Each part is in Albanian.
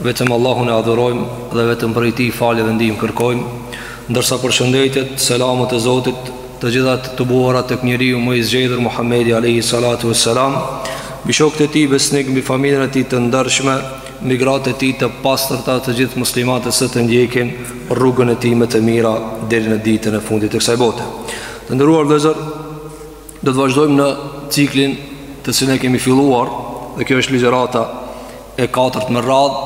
Vetëm Allahun e adhurojmë dhe vetëm prej tij falje dhe ndihmë kërkojmë Ndërsa përshëndetjet, selamet e Zotit Të gjithat të tubuara tek njeriu më i zgjedhur Muhammedi Alejhi Salatu ue Selam Mbi shokët e tij besnikë, mbi familjen e tij të ndershme Mbi gratë e tij të pastërta të gjithë muslimanët që e ndjekin Rrugën e tij me të mira deri në ditën e fundit të kësaj bote Të nderuar vëllezër Do të vazhdojmë në ciklin të cilin e kemi filluar Dhe kjo është ligjërata e katërt me radhë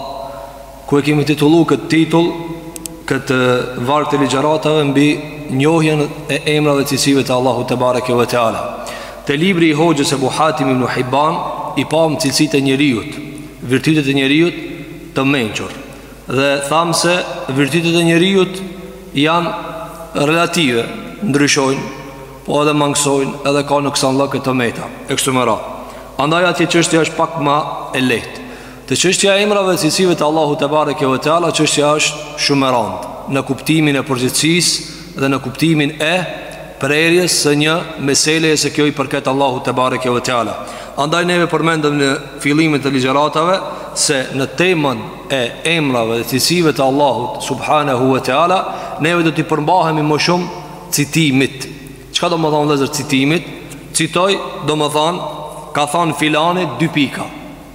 Ku e kemi titullu këtë titull Këtë varg të ligjëratave mbi njohjen e emrave dhe cilësive të Allahut tebareke ue teala Te libri i hoxhës Ebu Hatim ibnu Hibban I pamë cilësitë e njeriut Virtytet e njeriut të mençur Dhe thamë se virtytet e njeriut janë relative Ndryshojnë Po edhe mangësojnë edhe ka në kësan lloj të meta E kështu me radhë Andaj atje çështja është pak ma e lehtë Te çështja e emrave dhe cilësive të Allahut tebareke ue teala Çështja është shumë e randë Në kuptimin e përgjegjësisë dhe në kuptimin e prerjes së një meseleje se kjo i përket Allahut tebareke ue teala Andaj neve përmendëm në fillim të ligjëratave Se në temën e emrave dhe cilësive të Allahut Subhanehu ue teala Neve do t'i përmbahemi më shumë citimit Çka domethanë vëllezër citimit? Citoj domethanë Ka thanë filani dy pika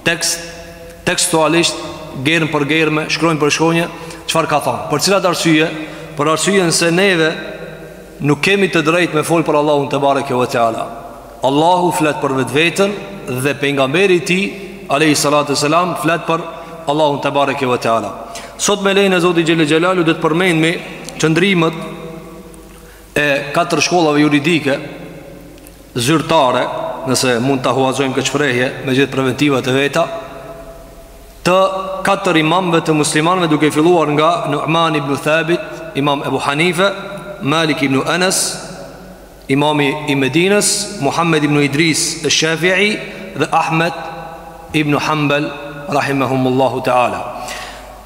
Tekst Tekstualisht Germë për germë Shkronjë për shkronje Çfarë ka thanë? Për cilat arsye? Për arsyen se neve Nuk kemi të drejtë me folë për Allahun tebareke ue teala Allahu flet për vetveten dhe pejgamberi i tij alayhi salatu selam flet për Allahun tebareke ue teala. Sot me lejen e Zotit Xhel-le Xhelaluhu do të përmendmi qëndrimët e katër shkollave juridike zyrtare, nëse mund ta huazojmë këtë shprehje me gjithë preventivat e veta, të katër imamve të muslimanve duke filluar nga Numan ibn Thabit, imam Ebu Hanife, Malik ibn Enes, Imami i Medinës, Muhammed ibn Idris e Shafi'i dhe Ahmed ibn Hanbal rahimahumullahu ta'ala.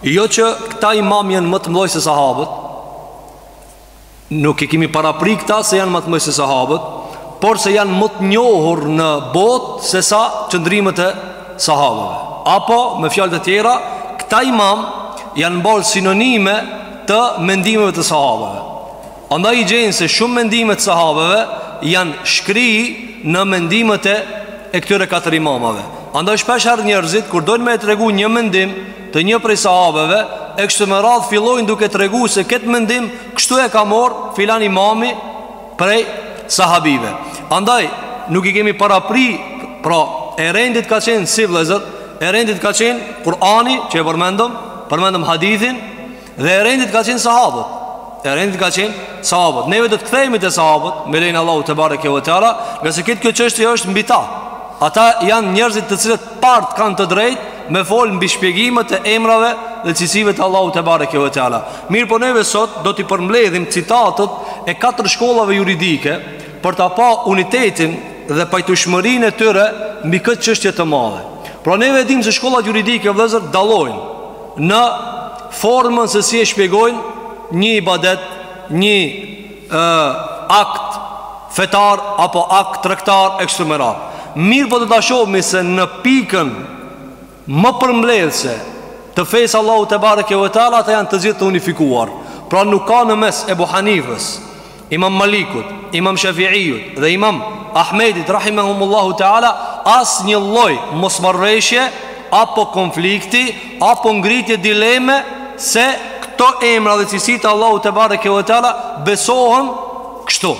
Jo që këta imam janë më të mëdhenj se sahabët, nuk i kemi parapri këta se janë më të mëdhenj se sahabët, por se janë më të njohur në botë se sa qëndrimët e sahabëve. Apo, me fjalë të tjera, këta imam janë mbarë sinonime të mendimeve të sahabëve. Andaj i gjen se shumë mendime të sahabeve janë shkri në mendimet e këtyre katër imamave. Andaj shpesh herë njerëzit kur dojnë me e tregu një mendim të një prej sahabeve, e kështu me radhë fillojnë duke tregu se këtë mendim kështu e ka marrë filan imami prej sahabive. Andaj nuk i kemi parapri, pra e rendit' ka qenë si vllezër, e rendit ka qenë Kurani që e përmendëm, përmendëm hadithin, Dhe e rendit ka qenë sahabët E rendit ka qenë sahabët Neve do të kthehemi te sahabët Me lejen e Allahut tebareke ve teala Ngase këtë kjo çështje është mbi ta Ata janë njerëzit të cilët t'parët kanë të drejtë Me fol mbi shpjegimet e emrave dhe cilësive të Allahut tebareke ve teala Mirëpo neve sot do t'i përmbledhim citatet e katër shkollave juridike Për ta pa unitetin dhe pajtueshmërinë e tyre mbi këtë çështje të madhe Pra neve e dimë se shkollat juridike vëllezër dallojnë Në formën se si e shpjegojnë një ibadet, një akt fetar apo akt tregtar e kështu me radhë. Mirëpo do ta shohmi se në pikën më përmbledhëse të fesë s'Allahut tebareke ve teala ata janë të gjithë të unifikuar. Pra nuk ka në mes Ebu Hanifës, Imam Malikut, Imam Shafiut dhe Imam Ahmedit rahimahumullahu teala asnjë lloj mosmarrëveshje apo konflikti apo ngritje dileme se këto emra dhe cilësi të Allahut tebareke ve teala besohen kështu.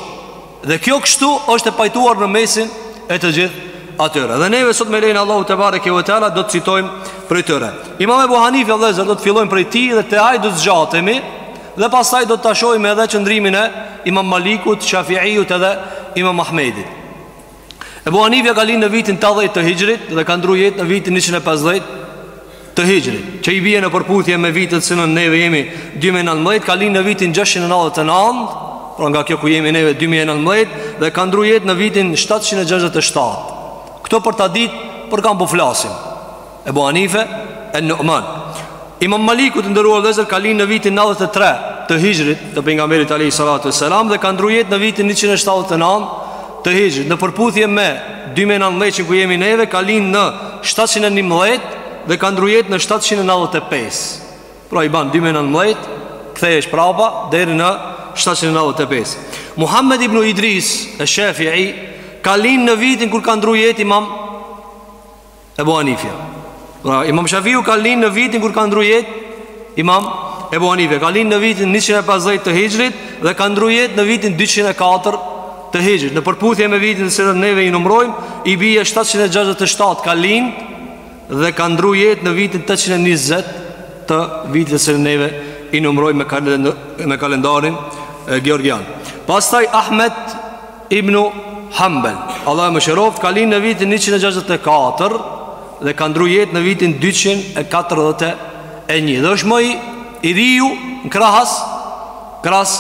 Dhe kjo kështu është e pajtuar në mesin e të gjithë atyre. Dhe neve sot me lejen e Allahut tebareke ve teala do të citojmë prej tyre. Imam Ebu Hanife vëllezër do të fillojmë prej tij dhe te ai do të zgjatemi Dhe pastaj do ta shohim edhe qëndrimin e Imam Malikut, Shafiut edhe Imam Ahmedit. Ebu Hanife ka lind në vitin 80 të Hixhrit dhe ka ndrru jetë në vitin 150 të Hixhrit, që i bie në përputhje me vitet që neve jemi 2019, ka lind në vitin 699, pra nga kjo ku jemi neve 2019 dhe ka ndrru jetë në vitin 767. Këto për ta ditë, për kan po flasim. Ebu Hanife en-Numan Imam Maliku të nderuar vllezër ka lind në vitin 93 të hixhrit të pejgamberit alejhi salatu selam dhe ka ndrru jetë në vitin 179 të hixhrit në përputhje me 2019 që ku jemi neve ka lind në 711 dhe ka ndrru jetë në 795 pra i ban 2019 kthehesh prapa deri në 795 Muhammed ibn Idris esh-Shafii ka lind në vitin kur ka ndrru jetë imam Ebu Hanifja pra, Imam Shafiu ka lind në vitin kur ka ndru jetë Imam Ebu Hanifja ka lind në vitin 150 të hixhrit Dhe ka ndru jetë në vitin 204 të hixhrit Në përputhje me vitin të cilën neve i numrojmë I bije 767 ka lind Dhe ka ndru jetë në vitin 820 të vitin të cilën neve i numrojmë me, kalendarin e, Georgian Pastaj Ahmed Ibnu Hanbel, Allahu e mëshiroft, ka lind në vitin 164 dhe ka ndru jetë në vitin 241 dhe është më i i riu në krahas krahas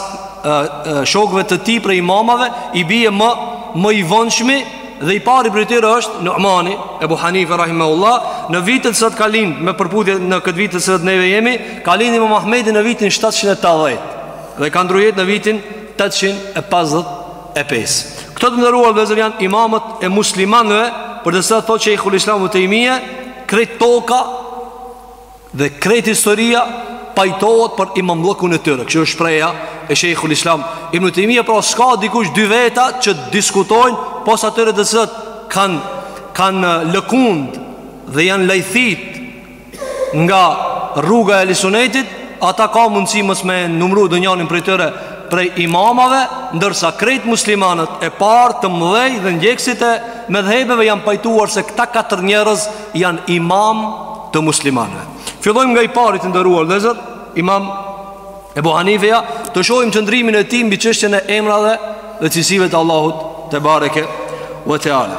shokëve të tij prej imamave i bie më më i vonshmi dhe i pari prej tyre është Nu'mani Ebu Hanife rahimahullah në vit të cilat ka lind me përputhje në këtë vit të cilat neve jemi ka lind Imam Ahmedi në vitin 780 dhe ka ndru jetë në vitin 855 Këta të nderuar vllezër janë imamët e muslimanëve Për të cilët thotë Shejhul Islam Ibnu Tejmije Krejt toka dhe krejt historia Pajtohet për imamllëkun e tyre Kjo është shprehja e Shejhul Islam Ibnu Tejmije pra s'ka dikush dy veta që diskutojnë Pos atyre të cilët kanë kan lëkund dhe janë lajthit nga rruga e Ehli Sunetit Ata ka mundësi mos me e numru donjanin prej tyre prej imamave Ndërsa krejt muslimanët e parë të mëdhej dhe ndjekësit e medhhebeve janë pajtuar se këta katër njerëz janë imam të muslimanëve. Fillojmë nga i pari të nderuar vllezër, imam Ebu Hanifeja, të shohim qëndrimin e tij mbi çështjen e emrave dhe cilësive të Allahut tebareke ve teala.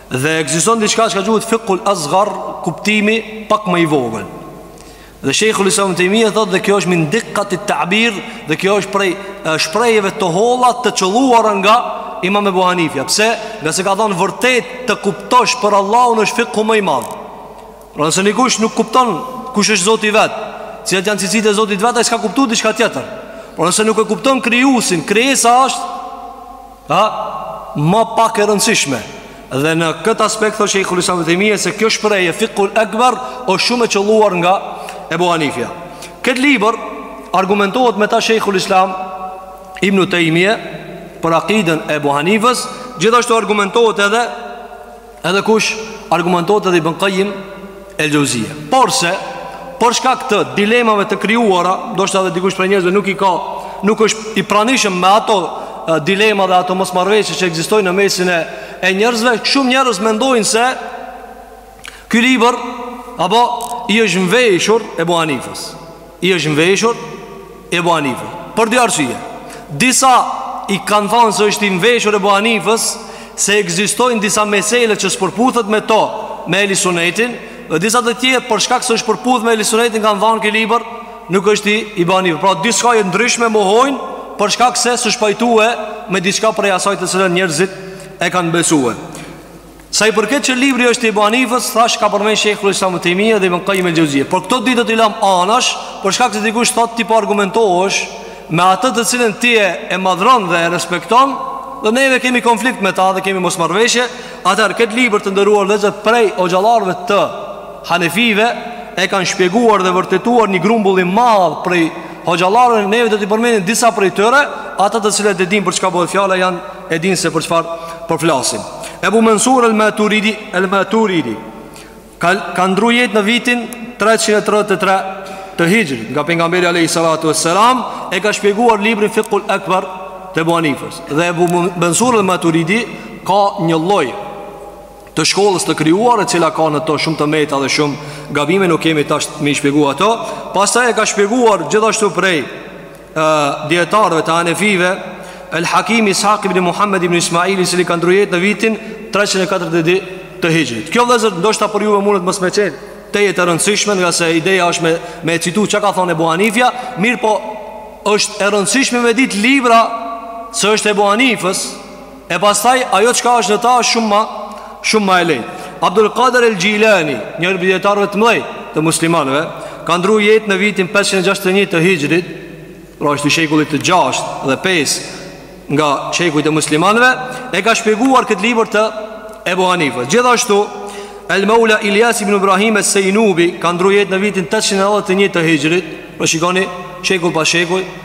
Dhe ekziston diçka çka quhet fiqhul asghar, kuptimi pak më i vogël. Dhe Sheikhul Islam Ibn Tejmije thotë dhe kjo është min diqqat at-ta'bir dhe kjo është prej shprehjeve të holla të qëlluara nga Imam Ebu Hanifja. Pse? Ngase ka thonë vërtet të kuptosh për Allahun është fiqhu më i madh. Pra nëse njëkush nuk kupton kush është Zoti i vet, cilat janë cilësitë e Zotit vet, ai s'ka kuptu diçka tjetër. Por nëse nuk e kupton krijuesin, krijesa është A, ma pak e rëndësishme Dhe në këtë aspekt thot Shejhul Islam Ibnu Tejmije Se kjo shprehje fikhul ekber osht shumë e qëlluar nga Ebu Hanifja Këtë libër argumentohet me ta Shejhul Islam Ibnu Tejmije Për akiden e Ebu Hanifës Gjithashtu argumentohet edhe Edhe kush argumentohet edhe Ibn Kajim el Xhevzije Porse, për shkak të dilemave të krijuara Ndoshta edhe dikush prej njerëzve nuk i ka Nuk është i pranishëm me ato dilema dhe ato mosmarrëveshje që ekzistojnë në mesin e, e njerëzve Shumë njerëz mendojnë se Ky libër Apo i është mveshur Ebu Hanifës I është mveshur Ebu Hanife Për dy arsye Disa i kanë thonë se është i mveshur Ebu Hanifës Se ekzistojnë disa mesele që s'përputhet me to Me Ehli Sunetin Dhe disa të tjerë për shkak se është përputh me Ehli Sunetin Kanë thonë ky libër Nuk është i, i Ebu Hanife Pra diçka e ndryshme mohojnë Për shkak se s'është pajtue Me diçka prej asaj të cilën njerëzit E kanë besue Sa i përket që libri është i Ebu Hanifës, thash ka përmend Sheikhul Islam Ibn Tejmije dhe Ibn Qayyim el-Xhevzije. Por këto dy do t'i lëm anash, për shkak se dikush thotë ti po argumentohesh me atë të cilën ti e, e madhron dhe e respekton, dhe neve kemi konflikt me ta dhe kemi mosmarrëveshje, atëherë këtë libër të nderuar vëllezër prej hoxhallarëve të hanefive e kanë shpjeguar dhe vërtetuar një grumbull i madh prej hoxhallarëve neve do t'i përmendim disa prej tyre, ata të cilët e dinë për çka bëhet fjala janë e dinë se për çfarë po flasim. Ebu Mansur al-Maturidi, al-Maturidi ka ka ndrru jetë në vitin 333 të Hixhrit, nga pejgamberi alayhi salatu vesselam, e ka shpjeguar librin Fiqhul Akbar të Ebu Hanifës. Dhe Ebu Mansur al-Maturidi ka një lloj të shkollës të krijuar e cila ka në to shumë të meta dhe shumë gabime, nuk kemi tash me i shpjegu ato. Pastaj e ka shpjeguar gjithashtu prej dijetarëve të hanefive El Hakimi Ishaq ibn Muhammed ibn Ismail i cili ka ndrru jetë në vitin 340 të Hixhrit Kjo vëllezër ndoshta për juve mundet mos me qenë tejet e rëndësishme ngase ideja është me, me e citu çka ka thonë Ebu Hanifja Mirëpo është e rëndësishme me ditë libra se është e Ebu Hanifës E pastaj ajo çka është në ta është shumë ma shumë ma e lehtë. Abdul Qadir el-Jilani, një prej dijetarëve të mëdhenj të muslimanëve, ka ndrru jetë në vitin 561 të Hixhrit, pra është i shekullit të 6 dhe 5 nga shekujt e muslimanëve, e ka shpjeguar këtë libër të Ebu Hanifës. Gjithashtu, El Maula Ilyas ibn Ibrahim al-Seinubi ka ndrru jetë në vitin 891 të Hixhrit, pra shikoni shekull pas shekull,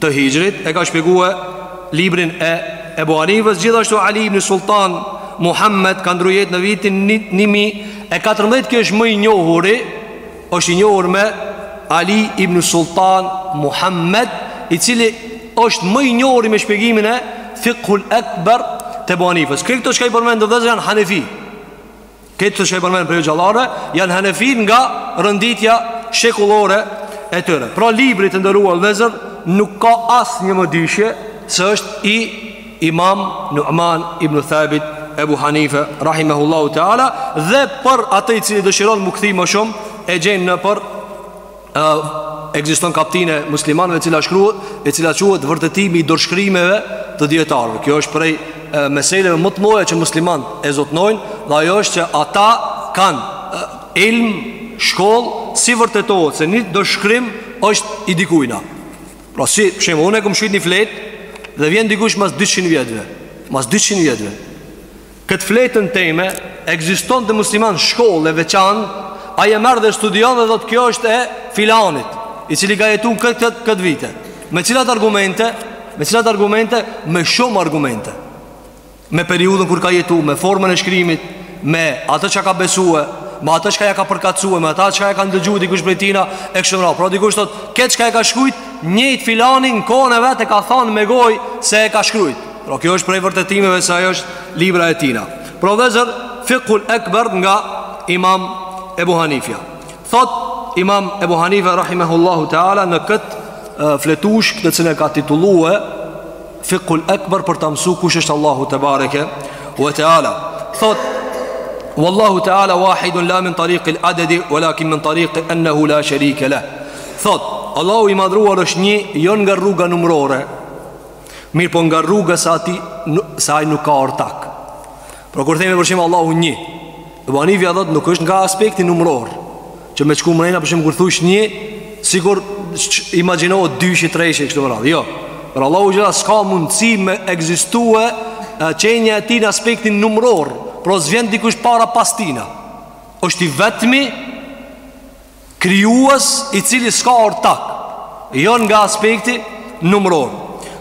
të Hixhrit e ka shpjeguar librin e Ebu Hanifës gjithashtu Ali ibn Sultan Muhammed ka ndrru jetë në vitin 1014 ky është më i njohuri është i njohur me Ali ibn Sultan Muhammed i cili është më i njohuri me shpjegimin e Fikhul Ekber të Ebu Hanifës krejt këta çka i përmenda vëllezër janë Hanefi Krejt këta çka i përmenda prej hoxhallarëve Janë hanefi nga renditja shekullore e tyre Pra libri të nderuar vëllezër Nuk ka asnjë mëdyshje se është i imam Nu'man ibn Thabit Ebu Hanife Rahimehullahu Teala Dhe për atë i cili dëshiron me u kthy më shumë E gjen nëpër Ekziston kaptinë e muslimanëve e cila shkruhet, e cila quhet vërtetimi i dorëshkrimeve të dietarëve. Kjo është prej meseleve më të mëdha që muslimanët e zotnojnë, dhe ajo është që ata kanë ilm, shkollë, si vërtetohet se një dorëshkrim është i dikujna. Pra si, për shembull, unë e kam shkruar një fletë dhe vjen dikush mas 200 vjetëve, mas 200 vjetëve. Këtë fletën teme ekziston te musliman shkollë e veçantë, ai e merr dhe studion dhe thotë kjo është e filanit, i cili ka jetu në këtë këtë këtë vite. Me cilat argumente? Me cilat argumente? Me shumë argumente. Me periudhën kur ka jetu, me formën e shkrimit, me atë çka ka besue, me atë çka ja ka përkatësuar, me atë çka ja ka ndëgju dikush prej tina e kështu me radhë. Pra dikush thotë, këtë çka e ka shkruajt, njëjtë filani n'kohën e vet e ka thënë me gojë se e ka shkruajt. Pra kjo është prej vërtetimeve se ajo është libra e tina. Pra vëllezër, Fikhul Ekber nga Imam Ebu Hanifja. Thot Imam Ebu Hanifja, Rahimehullahu Teala, në këtë fletush këtë të cilën e ka titulue Fikhul Ekber për ta mësu kush është Allahu tebareke ue Teala. Thot, Wallahu Teala wahidun la min tariqil adedi, walakin min tariqi ennehu la sherike leh. Thot, Allahu i madruar është një, jo nga rruga numrore, Mirëpo nga rruga se ati se ai nuk ka ortak Pra kur themi për shembull Allahu një Dhe Ebu Hanifja thot nuk është nga aspekti numror Që me shku mendja për shembull kur thush një sikur imagjinohet dyshi, treshi, kështu me radhë Jo Pra Allahu xhel-le s'ka mundësi me ekzistue qenia e tij në aspektin numror Pra s'vjen dikush para pas tina është i vetmi Krijues i cili s'ka ortak, jo nga aspekti numëror.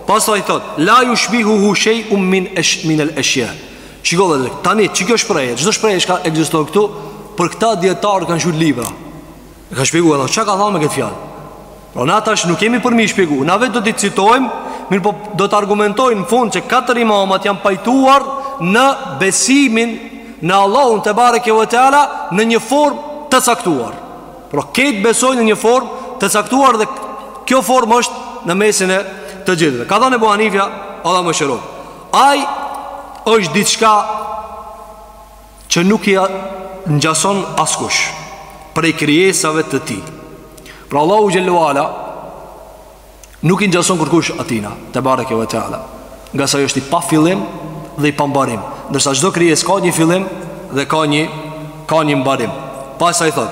Pastaj thot, la yushbihu hu shay'un min ash min al ashya. Shiko vëlla, tani që kjo shprehje? Çdo shprehje çka ekziston këtu, për këta dijetarë kanë shkruar libra. Ka shpjegu edhe çka ka thënë me këtë fjalë? Po na tash nuk kemi për mi shpjegu Na vetëm do t'i citojmë Mirëpo do t'argumentojmë në fund që katër imamat janë pajtuar Në besimin në Allahun tebareke ue teala Në një form të caktuar Pra këta besojnë në një form të caktuar Dhe kjo form është në mesin e të gjithëve Ka thënë Ebu Hanifja Allahu e mëshiroftë Ai është diçka që nuk i ngjason askush prej krijesave të tij. Pra Allahu xhel-le ue ala nuk i ngjason kurkush atina, tebareke ve teala. Ngase është i pafillim dhe i pambarim, ndërsa çdo krijesë ka një fillim dhe ka një ka një mbarim. Pastaj thot: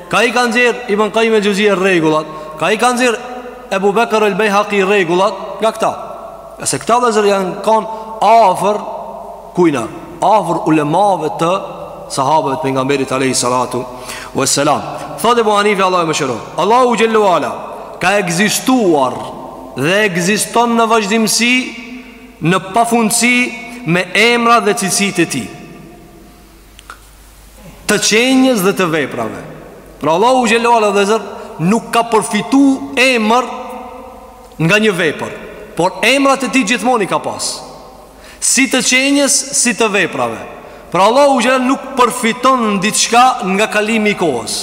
Ka i ka nxjerrë Ibn Kajim el Xheuzije rregullat Ka i ka nxjerrë Ebu Bekër el Bejhaki rregullat Nga këta E se këta vllezër janë kanë afër Kujna Afër ulemave të sahabëve të pejgamberit Alejhi salatu ve selam Thotë Ebu Hanife Allahu e mëshiroftë Allahu xhele ue ala Ka ekzistuar Dhe ekziston në vazhdimësi Në pafundësi Me emra dhe cilësitë e tij të qenies dhe të veprave. Pra Allahu xhele ue ala vllezër nuk ka përfitu emër nga një vepër, por emrat e tij gjithmonë i ka pas. Si të qenies, si të veprave. Pra Allahu xhele ue ala nuk përfiton diçka nga kalimi i kohës.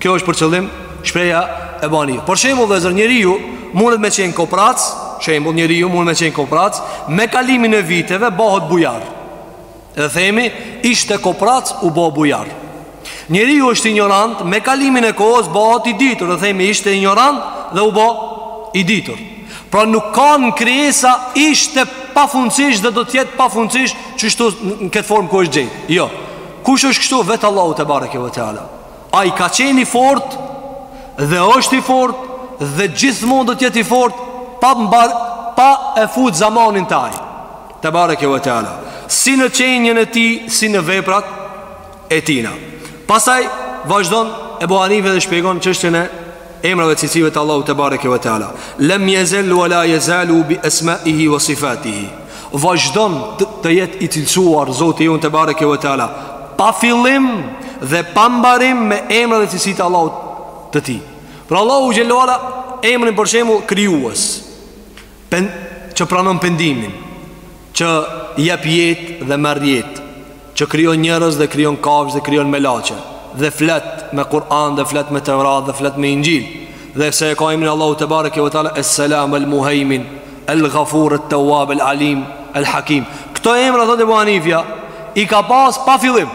Kjo është për qëllim shprehja e bani. Për shembull, vllezër njeriu mundet me qenë koprac, shembull njeriu mundet me qenë koprac, me kalimin e viteve bahet bujar. Dhe themi, ishte koprac u bo bujar Njeriu është injorant, me kalimin e kohës bahet i ditur Dhe themi, ishte injorant dhe u bo i ditur Pra nuk ka në krijesa ishte pafundësisht dhe do të jetë pafundësisht Qështu në këtë formë ku është gjithë Jo, kush është kështu vetë Allahu tebareke ve teala Ai ka qenë i fortë dhe është i fortë dhe gjithmonë do të jetë i fortë Pa, mbar, pa e fut zamanin n'ta Tebareke ve teala si në qenien e tij si në veprat e tina. Pastaj vazhdon Ebu Hanife dhe shpjegon çështjen e emrave të cilësive të Allahut tebareke ve teala. Lem yezel wa la yezalu bi asma'ihi wa sifatihi. Vazhdon të jetë i cilësuar Zoti jonë tebareke ve teala pa fillim dhe pa mbarim me emrat dhe cilësitë e Allahut të tij. Pra Allahu xhele ue ala emrin për shembull krijues. pen, që pranon pendimin, që jep jetë dhe merr jetë, që krijon njerëz dhe krijon kafshë dhe krijon melaqe, dhe flet me Kur'an dhe flet me Tevrat dhe flet me Inxhil, dhe se e ka emrin Allahu tebareke ve teala Es-Selam El-Muhaymin El-Ghafur Et-Tawwab El-Alim El-Hakim. Këto emra thotë Ebu Hanifja i ka pas pa fillim.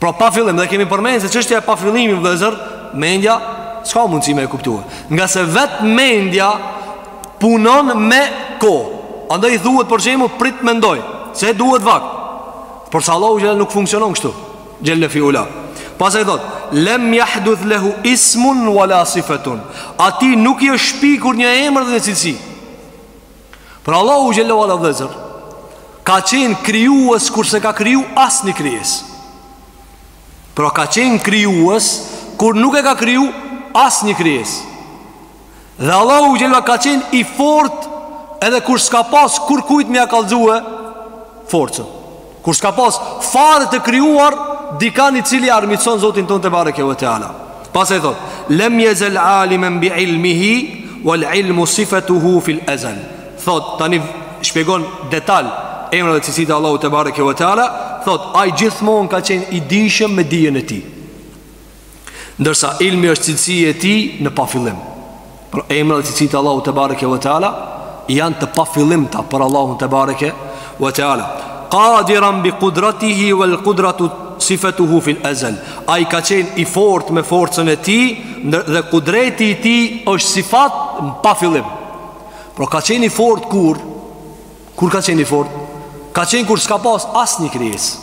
Pra pa fillim dhe kemi përmend se çështja e pafillimit vllezër Mendja s'ka mundësi me e kuptue Ngase vetë mendja punon me kohë Andaj thuhet për shembull prit mendoj Se duhet vakt Porse Allahu xhele nuk funksionon kështu Xhele fi ula Pastaj thotë Lem jahduth lehu ismun wala sifetun Atij nuk i është shpikur një emër dhe një cilësi Pra Allahu xhele ue ala vëllezër ka qenë krijues kur s'e ka kriju asnjë krijesë. Pra ka qenë krijues kur nuk e ka kriju asnjë krijesë. Dhe Allahu xhele ue ala ka qenë i fortë edhe kur s'ka pas kurkujt me ia kallxue forcën. Kur s'ka pas fare të krijuar dikan i cili armiqson Zotin tonë te bareke ve teala. Pastaj thot: "Lem yezel aliman bi ilmihi wal ilmu sifatuhu fil ezel." Thot tani shpjegon detal emrat dhe cilësitë e Allahut te bareke ve teala, thot ai gjithmonë ka qenë i dijshëm me dijen e tij. Ndërsa ilmi është cilësi e tij në pafillim Por emrat e cilësitë e Allahut te bareke ve teala janë të pafillimta për Allahun te bareke ve teala Qadiran bi kudratihi vel kudratu sifetuhu fil ezel Ai ka qenë i fort me forcën e tij Dhe kudreti i tij është sifat në pafillim Por ka qenë i fort kur Kur ka qenë i fort Ka qenë kur s'ka pas asnjë krijesë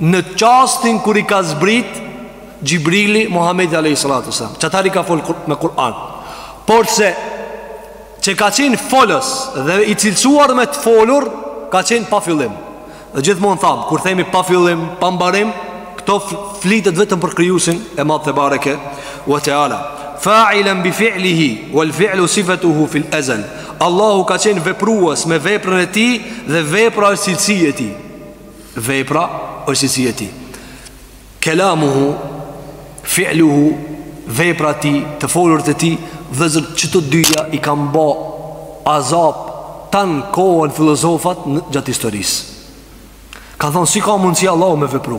Në çastin kur i ka zbrit Xhibrili Muhamedit alejhi salatu ves selam, qatëherë i ka fol me Kur'an. Porse që ka qenë folës dhe i cilësuar me të folur, ka qenë pa fillim. Dhe gjithmonë tham, kur themi pa fillim, pa mbarim, këto flitet vetëm për krijuesin e Madh te bareke ve teala. Fa'ilan bi fi'lihi wal fi'lu sifatuhu fil ezel. Allahu ka qenë veprues me veprën e tij dhe vepra është cilësi e tij. Vepra është cilësi e tij Kelamuhu Fi'luhu Vepra e tij Të folurit e tij Vëllezër që të dyja i kanë ba azab Tanë kohën filozofat gjatë historisë Kanë thonë si ka mundësi Allahu me vepru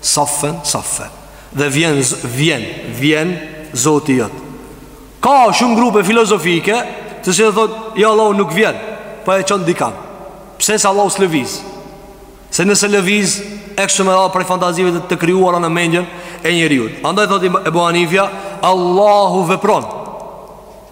Saffen, saffen Dhe vjen, vjen, vjen Zoti jot Ka shumë grupe filozofike të cilët thonë, jo Allahu nuk vjen Por po e çon dikan Pse se Allahu s'lëviz Se nëse lëviz E kështu me radhë prej fantazive të, të krijuara në mendjen e njeriut Andaj thot Ebu Hanifja Allahu vepron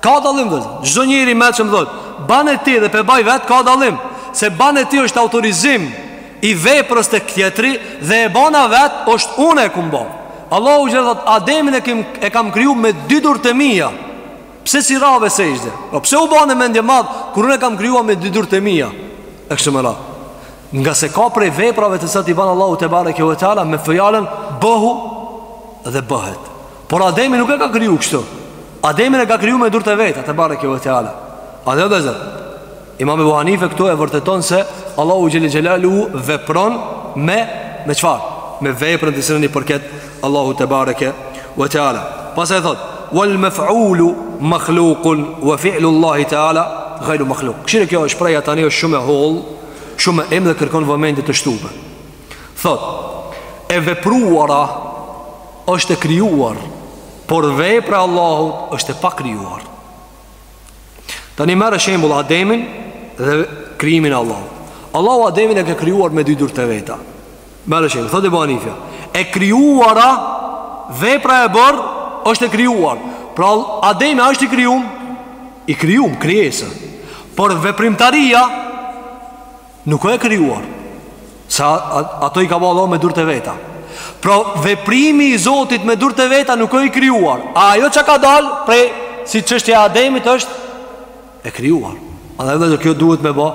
Ka dallim vëllezër Çdo njëri mes me thënë Bane ti dhe pe baj vet Ka dallim Se bane ti është autorizim I veprës te tjetri Dhe e bana vet është unë e kam bo Allahu ç'thot Ademin e, kim, e kam kriju me dy durt e mia Pse s'i rave sexhde o po, Pse u bane mendjemadh Kur unë e kam kriju me dy durt e mia E kështu me radhë Ngase ka prej veprave të cilat i ban Allahu te bareke ve teala Me fjalën bëhu dhe bëhet Por Ademin nuk e ka kriju kështu. Ademin e ka kriju me durt e veta, te bareke ve teala. Andaj vëllezër Imam Ebu Hanife këtu e vërteton se Allahu xhele xhelaluhu vepron me Me çfarë? Me veprën të cilën i përket Allahut te bareke ve teala Pastaj thot Wal mef'ulu makhlukun Wa fi'lu Allahi teala gajru makhluk Kqyre kjo shprehja tani është shumë e hollë Shumë e imtë dhe kërkon vëmendje të shtume Thot E vepruara është e krijuar, por vepra e Allahut është e pakrijuar. Tani merr shembull Ademin dhe krijimin e Allahut. Allahu Ademin e ka krijuar me dy durt e veta. Merr shembull, thotë Ebu Hanifja, e krijuara vepra e bërë është e krijuar. Pra Ademi është i krijum, i krijum krijesë. Por veprimtaria Nuk o e krijuar. Se ato i ka bo Allahu me durt e veta. Pra veprimi i Zotit me durt e veta nuk është i krijuar. A ajo çka ka dal prej si çështja e Ademit është e krijuar. Edhe kjo duhet me bo,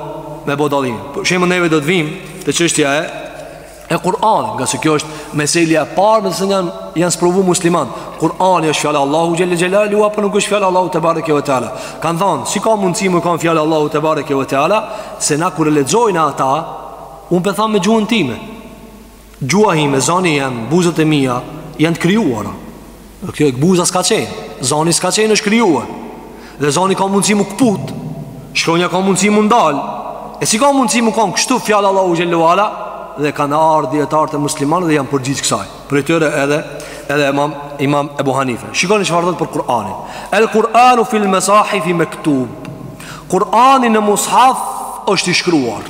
me bo dallim. Për shembull neve do të vim te çështja e e Kur'anit, ngase kjo është meselja e parë me cilën janë sprovu musliman. Kur'ani është fjala e Allahut xhel xelalu apo nuk është fjala e Allahut te bareke ve teala. Kan thon, si ka mundësi me kanë fjala e Allahut te bareke ve teala se na kur e lexojnë ata, un po e tham me gjuhën time. Gjuha ime, zani jem, buzët e mia janë të krijuara. Dhe kjo buza s'ka qenë Zani s'ka qenë është krijuar Dhe zani ka mundësi mu këput Shkronja ka mundësi mu ndal E si ka mundësi me kanë kështu fjala e Allahut xhele ve ala Dhe kanë ardhë dijetarët musliman dhe janë përgjigj kësaj Prej tyre edhe, edhe imam, imam Ebu Hanife Shikoni çfarë thot për Kur'anin El Kur'anu fil mesahifi mektub Kur'ani në mushaf është i shkruar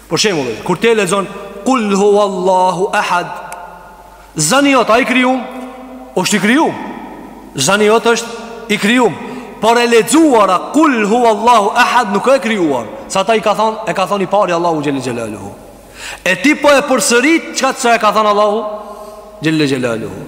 Për shembull, kur ti e lexon Kul huwallahu ahad, zani jot o i krijum, është i krijum. Zani jot është i krijum. Por e lexuara Kul huwallahu ahad nuk o e krijuar. Se ata i ka thon, e ka thon i pari Allahu xhel xelaluhu. E ti po e përsërit çka e ka thon Allahu xhel xelaluhu.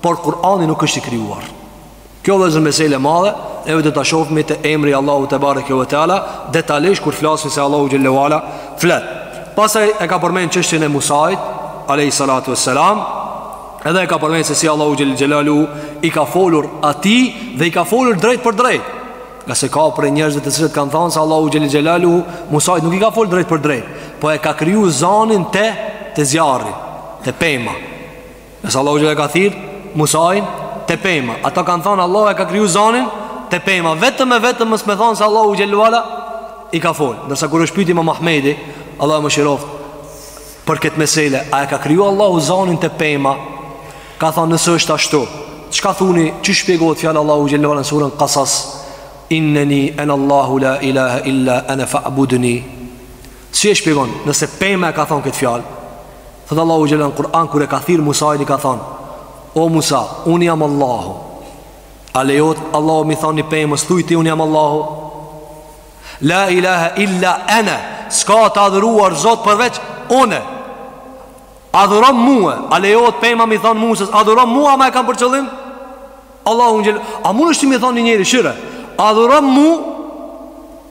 Por Kur'ani nuk është i krijuar. Kjo është mesele e madhe, edhe do ta shohim te emri i Allahut te bareke ve teala detajisht kur flasim se Allahu xhele ve ala flet. Pastaj e ka përmend çështjen e Musait, alayhi salatu wassalam, edhe e ka përmend se si Allahu xhel xhelalu i ka folur atij dhe i ka folur drejt për drejt. Ngase ka prej njerëzve të cilët kanë thanë se Allahu xhel xhelalu Musait nuk i ka folur drejt për drejt, po e ka kriju zanin te te zjarri, te pema. Ngase Allahu xhel e ka thirrë Musain te pema Ata kanë thonë Allahu e ka kriju zanin te pema Vetëm e vetëm mos me thonë se Allahu xhele ve ala I ka folë Ndërsa kur është pyt imam Ahmedi Allahu e mëshiroftë Për këtë mesele A e ka kriju Allahu zanin te pema Ka thonë nëse është ashtu Çka thuni qysh shpjegohet fjala e Allahut xhele ve ala në surën kasas Inneni en Allahu la ilaha illa ene fa'budni Si e shpjegon, nëse pema e ka thonë këtë fjalë, thotë Allahu xhel-le në Kur'an, kur e ka thirr Musain i ka thonë, o Musa, unë jam Allahu, a lejohet Allahu me i thonë një pemës, thuj ti unë jam Allahu, la ilaha illa ene, s'ka të adhuruar zot përveç une, adhurom mue, a lejohet pema me i thonë Musas, adhurom mue, ama e kam për qëllim, Allahun xhel, a mund është ti me thon një njeri shire? Adhurom mu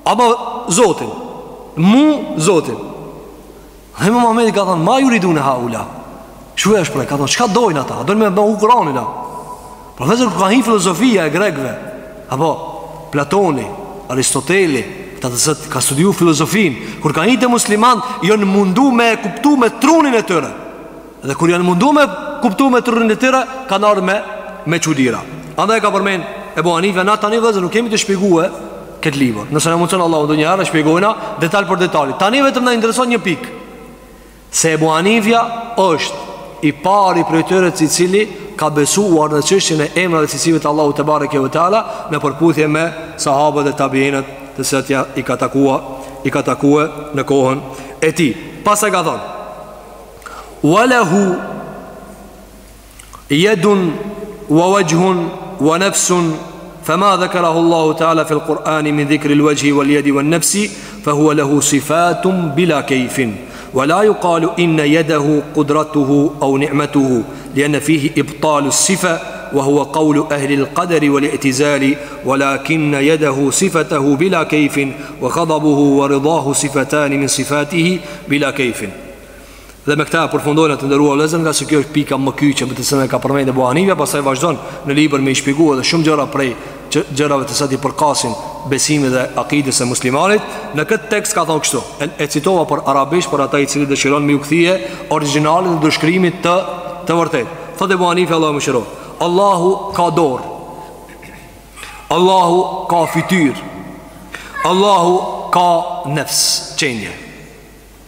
apo Zotin? Mu Zotin. Imam Ahmedi ka thënë, "Ma juridune haula." Ju është pra, ka thënë, "Çka dojn ata? Dojn me mohu Kur'anin ata." Por vetë kur ka hi filozofia e grekëve, apo Platoni, Aristoteli, këta të cilët kanë studiu filozofinë, kur ka hi te musliman, janë mundu me e kuptu me trunin e tyre. Dhe kur janë mundu me kuptu me trurin e tyre Kanë ardh me, me çudira Andaj e ka përmend Ebu Hanife Na tani vëllezër nuk kemi të shpjegue këtë libër Nëse na mundëson Allahu ndonjëherë e shpjegojna Detal për detal Tani vetëm në intereson një pik Se Ebu Hanifja është I pari prej tyre i cili Ka besuar në çështjen e emrave dhe cilësive të Allahut tebareke ve teala Në përputhje me sahabët dhe tabiinët Të cilët ai i ka takue I ka takue në kohën e tij Pastaj ka thonë وله يد ووجه ونفس فما ذكره الله تعالى في القرآن من ذكر الوجه واليد والنفس فهو له صفات بلا كيف ولا يقال إن يده قدرته أو نعمته لأن فيه إبطال الصفة وهو قول أهل القدر والاعتزال ولكن يده صفته بلا كيف وغضبه ورضاه صفتان من صفاته بلا كيف Dhe me këta e përfundojna të nderuar vllezën Nga se kjo është pika më kyçe Në të cilën e ka përmend Ebu Hanifja Pastaj vazhdon në libër me i shpjegu edhe shumë gjëra prej gj, Gjërave të cilat i përkasin besimit dhe akides së muslimanit Në këtë tekst ka thonë kështu E, e citova për arabisht për ata i cili dëshiron me iu kthy Origjinalit dhe dorëshkrimit të, të vërtetë Thot Ebu Hanifja Allahu e mëshiroftë Allahu ka dorë Allahu ka fytyrë Allahu ka nefs Qenje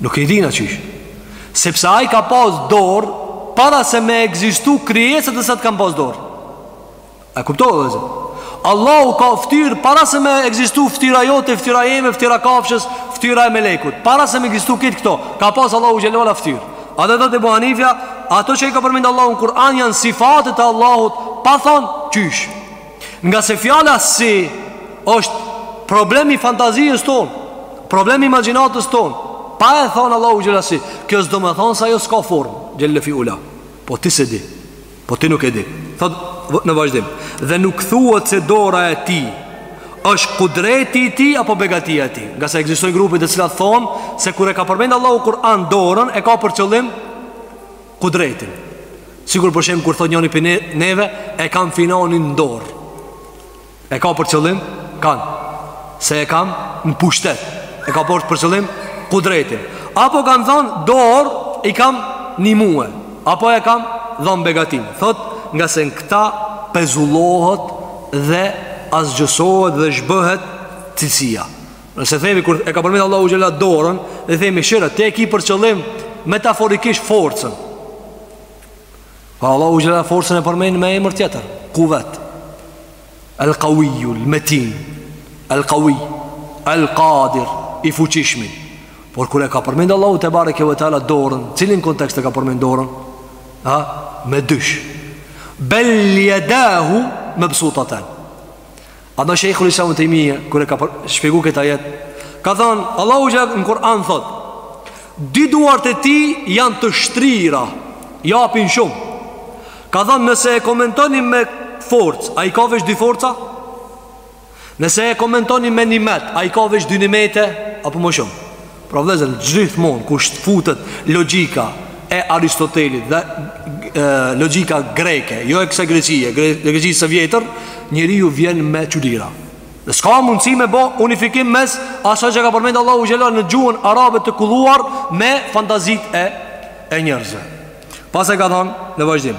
Nuk e dina qysh Sepse ai ka pas dorë Para se me ekzistu krijesat të cilat kanë pas dorë A kuptohet vëllezër Allahu ka ftyr para se me ekzistu ftyra jote, ftyra jeme, ftyra e kafshës, ftyra e melekut Para se me ekzistu krejt këto Ka pas Allahu xhel-le fi ula ftyr A dhe thotë Ebu Hanifja Ato që i ka përmendë Allahu në Kur'an janë sifatet e Allahut Pa thonë qysh Nga se fjala si është problemi i fantazisë tonë, problemi i imagjinatës tonë, pa e thonë Allahu xhel-le si, kjo s'do me thonë se ajo s'ka formë, xhel-le fi ula, po ti s'e di, po ti nuk e di, thot në vazhdim, dhe nuk thuhet se dora e tij, është kudreti i tij apo begatia e tij, nga se ekzistojnë grupe të cilat thonë, se kur e ka përmendë Allahu në Kur'an dorën, e ka për qëllim, Kudretin. Sikur për shembull kur thot njëri prej neve e kam filanin në dorë. E ka për qëllim kan se e kam në pushtet. E ka për qëllim kudretin. Apo kam dhon dorë i kam nihmue. Apo i kam dhon begatinë. Thot nga se në këta pezullohet dhe asgjësohet dhe zhbëhet cilësia. Nëse themi kur e ka përmend Allahu xhela dorën, dhe themi sheriati e ka për qëllim metaforikisht forcën. Pa Allahu xhela forcën e përmend me emër tjetër, kuvet. El Qawi, El Metin, El Qawi, El Qadir, i fuqishmi. Por kur e ka përmend Allahu te bareke ve teala dorën, cilin kontekst e ka përmend dorën? Ha, me dysh. Bel yadahu mabsutatan. Ado Sheikhul Islam Taymije kur e ka shpjeguar këtë ajet, ka thënë Allahu xhela në Kur'an thot, dy duart e tij janë të shtrira, japin shumë. Ka thënë nëse e komentoni me forcë, a i ka veç dy forca? Nëse e komentoni me nimet, a i ka veç dy nimete apo më shumë? Pra vëllezër, gjithmonë kur futet logjika e Aristotelit dhe e, logjika greke, jo e kësaj Greqie, gre, Greqisë së vjetër, njeriu vjen me çudira. Dhe s'ka mundësi me bo unifikim mes asaj që ka përmend Allahu xhelal në gjuhën arabe të kulluar me fantazitë e e njerëzve. Pastaj ka thënë në vazhdim.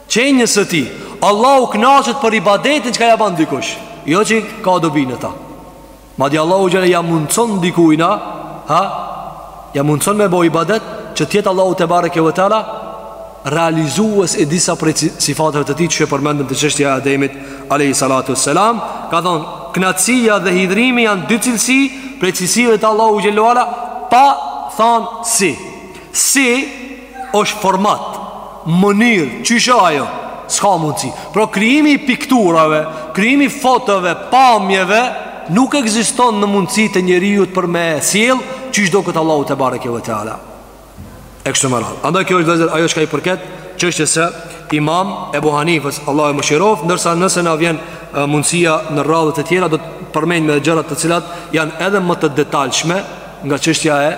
Qenies së tij. Allahu kënaqet për ibadetin çka ja ban dikush, jo që ka dobi në ta. Madje Allahu xhela ja mundson dikujna, ha? Ja mundson me bo ibadet që të jetë Allahu te bareke ve teala realizues e disa prej sifateve të tij që e përmendëm te çështja e Ademit alayhi salatu wassalam, ka thon kënaqësia dhe hidhrimi janë dy cilësi prej cilësive të Allahu xhela wala pa thon si. Si është format, mënyrë, qysh ajo, s'ka mundësi. Pra krijimi i pikturave, krijimi i fotove, pamjeve, nuk ekziston në mundësi të njeriut për me e sjell, qysh doket Allahu te bareke ve teala. E kështu me radhë. Andaj kjo është vëllezër, ajo çka i përket çështjes së imam Ebu Hanifës, Allahu e mëshiroftë, ndërsa nëse na vjen mundësia në radhët e tjera, do të përmendim edhe gjërat të cilat janë edhe më të detajshme nga çështja e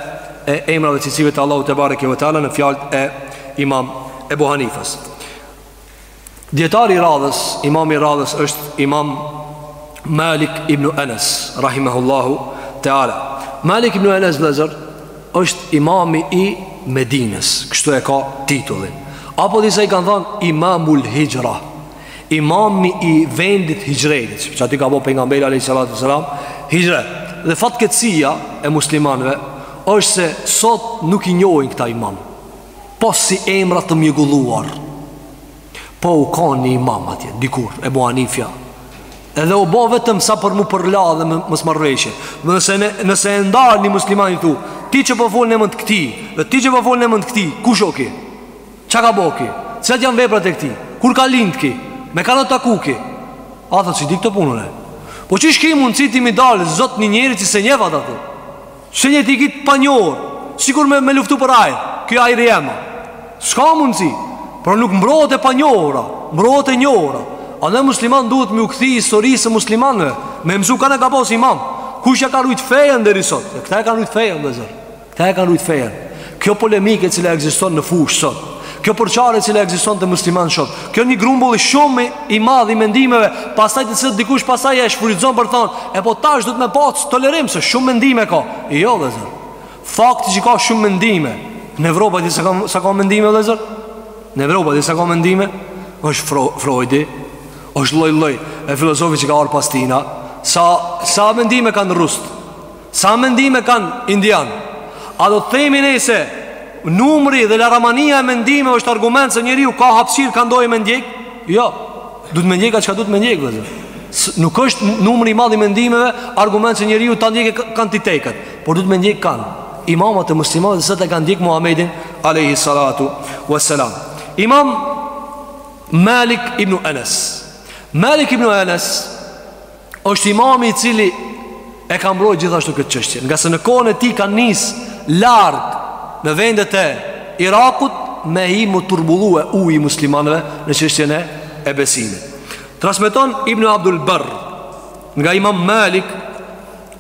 e emrave dhe cilësive të Allahu te bareke ve teala në fjalët e Imam Ebu Hanifës. Dietari i radhës, Imam i radhës është Imam Malik ibn Anas rahimahullahu teala. Malik ibn Anas vëllezër është imami i Medinës, kështu e ka titullin. Apo disa i kanë thënë Imamul Hijra. Imami i vendit t'hixhretit Që aty ka bo pejgamberi alayhi salatu wassalam hixhret Dhe fatkeqësia e muslimanëve është se sot nuk i njohin këta imamë Po si emra të mjegulluar Po u kan një imam atje Dikur Ebu Hanifja Edhe u bo vetëm sa për m'u përla dhe më, mosmarrëveshje nëse, ne, nëse e ndal një musliman i thu Ti që po fol n'emën t'këtij Dhe ti që po fol n'emën t'këtij Kush o ky? Çka ka bo ki? Cilat janë veprat e këtij? Kur ka lind ki? Me kan u taku ki? A thot s'i di këto punë ne Po qysh ki mundësi ti m'i dalë zot një njeri që s'e njef atë Se ti e ki të panjohur Sikur me, me luftu për ajrë Kjo ajrë jema S'ka mundësi Por nuk mbrohet e panjohura Mbrohet e njohura Andaj muslimani duhet me u kthy historisë së muslimanëve Me mësu kan e ka pas imam Kush e ka rujt fejën deri sot Këta e kanë rujt fejën vllezër Këta e kanë rujt fejen Kjo polemikë e cila ekziston në fushë sot Kjo përçarje e cila ekziston te muslimanët sot Kjo një grumbull shumë i madh i mendimeve Pastaj të cilat dikush pastaj e shfrytëzon për thonë E po tash duhet me pas tolerim se shumë mendime ka Jo vllezër Fakti që ka shumë mendime Në Evropë a di sa ka, sa ka mendime vllezër Në Evropë a di sa ka mendime është fro, Frojdi është lloj lloj filozofi që ka ardh pas tina Sa, sa mendime kanë rusët Sa mendime kanë indianët? A do themi ne se numri dhe laramania e mendimeve është argument se njeriu ka hapësirë kan dojë me ndjek? Jo. Duhet me ndjek atë çka duhet me ndjek vëllazër. Nuk është numri i madh i mendimeve argument se njeriu ta ndjek kantitetet, por duhet me ndjek kan? Imamat e muslimanëve se ata e kanë ndjek Muhamedin alayhi salatu wassalam. Imam Malik ibn Anas. Malik ibn Anas është imami i cili e ka mbrojt gjithashtu këtë çështje Ngase në kohën e tij ka nis larg në vendet e Irakut Me u turbullu uji i muslimanve në çështjen e besimit Transmeton Ibn Abdul Bërr Nga imam Malik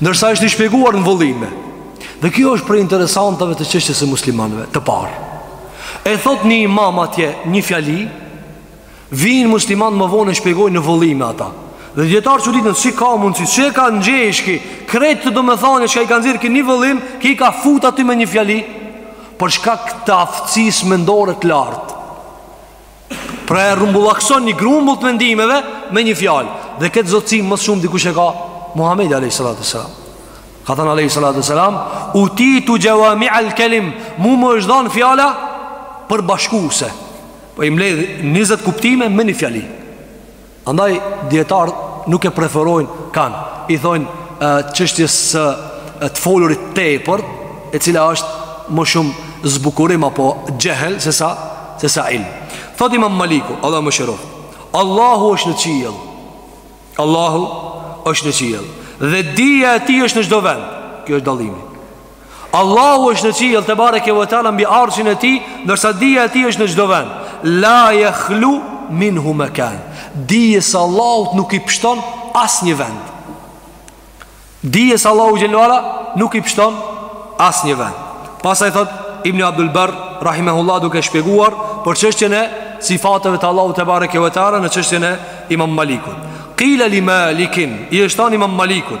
Ndërsa është i shpjeguar në vëllime Dhe kjo është prej interesantave të çështjes së muslimanve Të parë E thot një imam atje një fjali Vijnë muslimanët më vonë e shpjegojnë në vëllime ata Dhe dijetarët çuditen si ka mundësi Që e ka ngjesh ki Krejt do me thanë çka i ka nxjerrë Ki një vëllim Ki i ka fut aty me një fjali Për shkak të aftësisë mendore të lartë Pra e rrumbullakson një grumbull të mendimeve me një fjalë. Dhe këtë zotësi më së shumti e ka kush e ka Muhamedi alayhi salatu sallam. Ka thënë alayhi salatu sallam, "Utitu jawami al-kalim, mu më është dhënë fjala përbashkuese." Po i mbledh 20 kuptime me një fjali. Andaj dijetarët nuk e preferojnë kan, i thonë çështjes së të folurit tepër, e cila është më shumë zbukurim apo xhehl se sa se sa ilm. Thotë Imam Maliku, Allahu e mëshiroftë. Allahu është në qiell. Allahu është në qiell dhe dija e tij është në çdo vend. Kjo është dallimi. Allahu është në qiell te bareke ve teala mbi arshin e tij, ndërsa dija e tij është në çdo vend. La yakhlu minhu makan. Dijes së Allahut nuk i pshton asnjë vend. Dijes së Allahu xhelala nuk i pshton asnjë vend. Pastaj thot Ibn Abdul Barr rahimahullahu duke shpjeguar për çështjen e sifateve të Allahut te bareke ve teala në çështjen e Imam Malikut. Qila li Malikin, i është than Imam Malikut,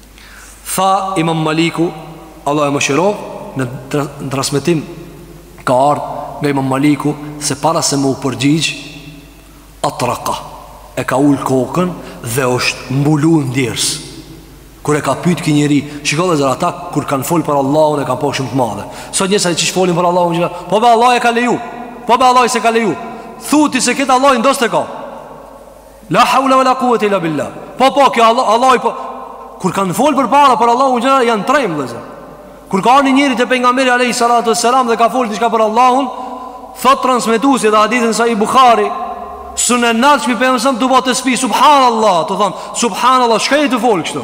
Tha Imam Maliku, Allah e mëshiroft, në transmetim ka ardhur nga Imam Maliku se para se me u përgjigj atraqa e ka ul kokën dhe është mbulu n'djers. Kur e ka pyet ky njeri, shiko vlla se ata kur kanë fol për Allahun e kanë pas shumë të madhe. Sot njerëzit qysh folin për Allahun, po be Allah e ka leju. Po be Allah s'e ka leju. Thuti se këtë Allah n'dost e ka. La hawla wala quwwata illa billah. Po po kjo Allah Allah po kur kanë fol përpara për Allahun që janë trem vllezër. Kur ka ardh një njeri te pejgamberi alayhi salatu wassalam dhe ka fol diçka për Allahun, thot transmetuesi dhe hadithi n'Sahih Buhari, s'u nal më pejgamberin tu ba tesbih subhanallahu, tu than subhanallahu, çka je tu fol kështu?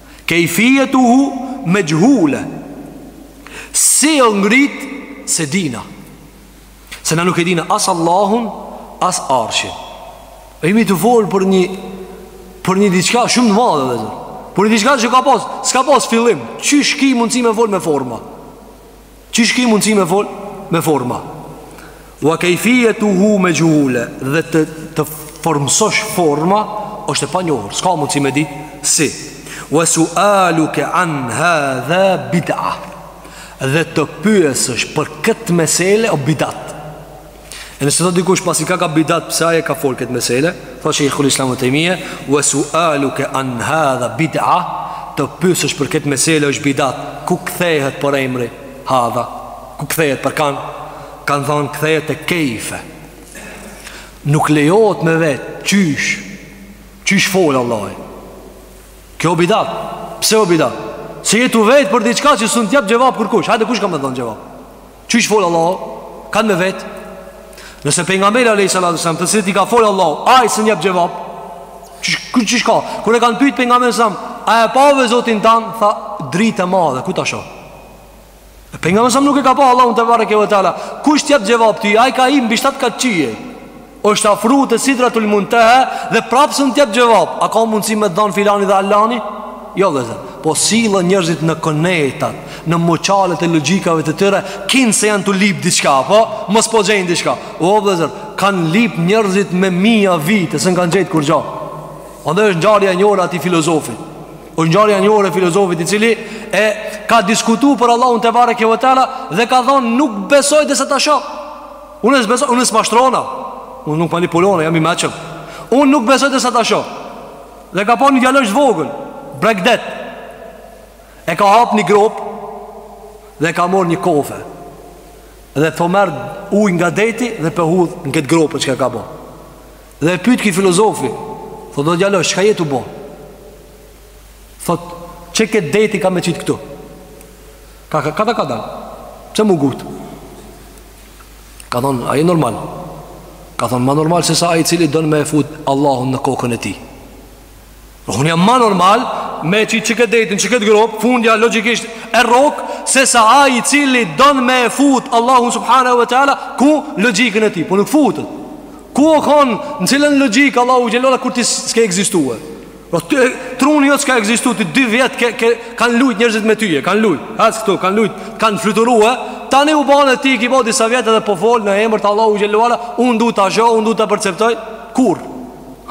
Kejfijetuhu mexhhule Si o ngrit s'e dina Se na nuk e dina as Allahun As arshin E jemi tu folë për një Për një diçka shumë të madhe dhe zër Për një diçka që ka pas S'ka pas fillim Qysh ki mundësi me folë me forma Qysh ki mundësi me fol me forma Wa kejfijetuhu mexhhule Dhe të, të formësosh forma është e panjohur S'ka mundësi me dit Si Wa sualuke an hadha bida Dhe të pyesësh për këtë mesele o bidat E nëse thot dikush po si ka ka bidat pse a e ka folë këtë mesele, thot Shejhul islam ibn Tejmije, ue sualuke an hadha bida, të pysësh për këtë mesele është bidat, ku kthehet përemri, hadha, ku kthehet për kanë, kanë thonë kthehet te kejfe. Nuk lejohet me vetë, qysh, qysh folë Allah. Kjo o bidat, pse o bidat? Se je tu vetë për diçka që s'un t'jep xhevap kërkush, hajde kush ka me t'dhonë xhevap? Qysh fol Allahu? Kan me vet. Nëse pejgamberi alayhis salatu wassalam, të cilit i ka fol Allahu, ai s'un jep xhevap. Qysh ku qysh ka? Kur e kanë pyet pejgamberin sa, a e pave Zotin tand, tha dritë e madhe, ku ta shoh? Pejgamberi sa nuk e ka pa Allahun te bareke ve teala. Kush t'jep xhevap ty? Ai ka hip mbi shtat kat qiej. Është afru te Sidratul Munteha Dhe prapë s'un të jep xhevap A ka mundësi me t'dhanë filani dhe allani? Jo vëllezër Po sillen njerëzit në kënetat Në moçalet e logjikave të tyre Kinse janë tu lyp diçka Po mos po gjejnë diçka O vëllezër Kanë lyp njerëzit me mija vite S'un kanë gjetë kurgjo A dhe është ngjarja e njohur e atij filozofit është ngjarja e njohur e filozofit i cili E ka diskutu për Allahun tebareke ve teala Dhe ka thanë nuk besoj derisa ta shoh Unë s'besoj, unë s'mashtrona. Unë nuk manipulona, jam i meçëm. Unë nuk besoj derisa ta shoh. Dhe ka pa një djalosh të vogël, bregdet. E ka hap një gropë dhe e ka marr një kofe. Dhe po merr ujë nga deti dhe po e hudh në këtë gropë që ka bo. Dhe e pyet ky filozofi, thotë o djalosh, çka je tu bo? Thot, qe këtë detin kam me qit këtu? Ka ka ka ka dal. Çe më gut? Ka thonë, a je normal Ka thonë, ma normal se sa ai i cili don me e fut Allahun në kokën e tij po, Unë jam ma normal Me qit qe këtë detin, qe këtë gropë Fundja logjikisht e rrok Se sa ai i cili don me e fut Allahun subhanehu ve teala Ku në logjikën e tij, po nuk futet Ku u konë, në cilën logjikë Allahu xhelle ve ala Kur ti s'ke ekzistu Po ty truni jo s'ka ekzistu ti 2 vjet ke, ke kanë lujt njerëzit me tyje, kanë lujt. Hec këtu kanë lujt, t'kanë fluturu. Tani u bane ti ki bo disa vjet edhe po fol në emër të Allahu xhelle ve ala un du ta shoh, un du ta perceptoj kurrë.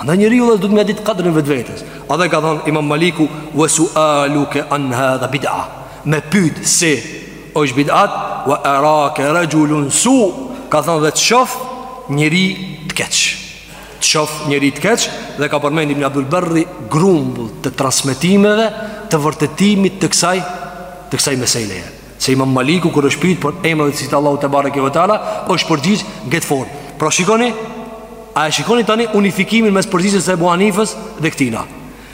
Andaj njeriu duhet me e ditë kadrin vetvetes. A dhe ka thon Imam Maliku wa su'aluka an hadha bid'a. Me pyt si është bid'at wa araka rajulun su ka thon dhe të shof njeri të keq. Të shof njeri të keq dhe ka përmend Ibni Abdul Berri grumbull të transmetimeve të vërtetimit të kësaj të kësaj meseleje. Se imam Maliku kur është pyt për emrat dhe cilësitë e Allahut tebareke ve teala, është përgjigj në këtë formë. Pra shikoni, a e shikoni tani unifikimin mes përgjigjes së Ebu Hanifes dhe këtina.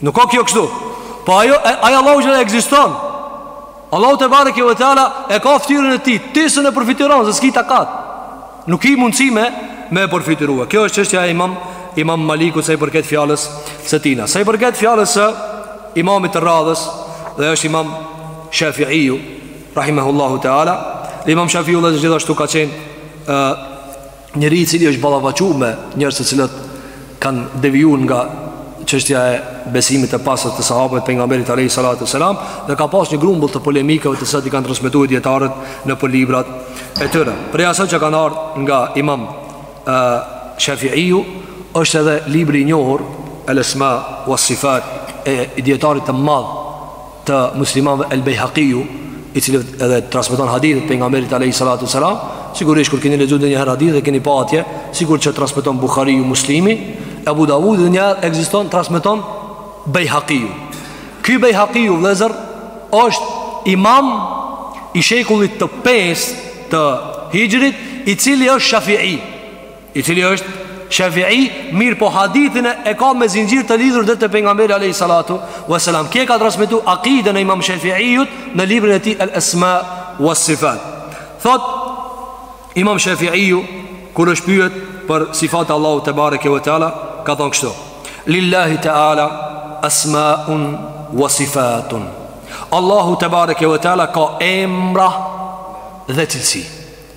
Nuk o kjo kështu. Po ajo ai Allahu që ekziston. Allahu tebareke ve teala e ka fytyrën e tij, ti s'e përfytyron se s'ki takat. Nuk ki mundësi me e përfytyru. Kjo është çështja e Imam Imam Malikut sa i përket fjalës së tij. Sa i përket fjalës së Imamit të radhës dhe është Imam Shafi'iu rahimahullahu ta'ala. Imam Shafi'u vëllezër gjithashtu ka qenë njeri i cili është ballafaqu me njerëz të cilët kanë deviju nga çështja e besimit të pastër të sahabëve të pejgamberit alejhi salatu ves selam dhe ka pas një grumbull të polemikave të cilat i kanë transmetu dijetarët nëpër librat e tyre prej asaj që kanë ardhë nga imam e, Shafi'iju është edhe libri i njohur El Esma wa Sifat e dijetarit të madh të muslimanëve El Bejhakiu, i cili edhe transmeton hadithet e pejgamberit alayhi salatu wasalam, sigurisht kur keni lexuar ndonjë hadith dhe keni pa atje, sikur që transmeton Buhariu, Muslimi, Abu Dawud ndonjëherë ekziston transmeton Bejhakiu. Ky Bejhakiu vëllazër është imam i shekullit të 5 të Hijrit, i cili është Shafi'i. I cili është Shafi'i, mirëpo hadithin e ka me zinxhir të lidhur deri te pejgamberi alayhi salatu wasalam. Ky ka transmetu akiden e Imam Shafi'iut në librin e tij Al-Asma was-Sifat. Thot Imam Shafi'iu kur është pyet për sifatet e Allahut tebareke ve teala, ka thënë kështu: Lillahi ta'ala asma'un wa sifatun. Allahu tebareke ve teala ka emra dhe cilësi.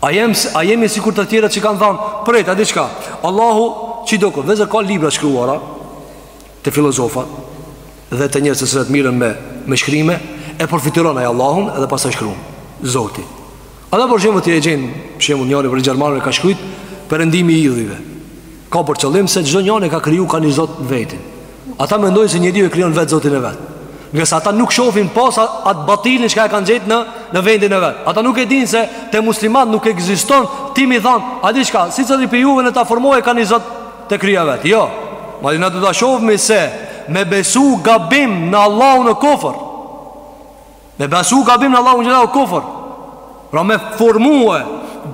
A jemi, a jemi sikur të tjera që kanë thanë Prej, a di çka Allahu qitoka Vllezër ka libra të shkruara Te filozofat Dhe te njerëz të cilët mirren me, me shkrime E përfytyron ai Allahun Edhe pastaj shkrun Zoti A da për shembull ti e gjen Për shembull njëri prej Gjermanëve ka shkrujt Përëndimi i idhujve Ka për qëllim se çdo njëri e ka kriju ka ni zot vetin. Ata mendojnë se njeriu e krijon vetë zotin e vet. Ngase ata nuk shohin pas atë batilin çka e kanë gjetë në në vendin e vet. Ata nuk e dinë se te muslimanët nuk ekziston ti mi than, a di çka, secili prej juve le ta formojë ka ni zot ta krijojë vet. Jo. Madje ne do ta shohim se me besu gabim në Allahun është kufër. Me besu gabim në Allahun xhel-le o kufër Pra me formue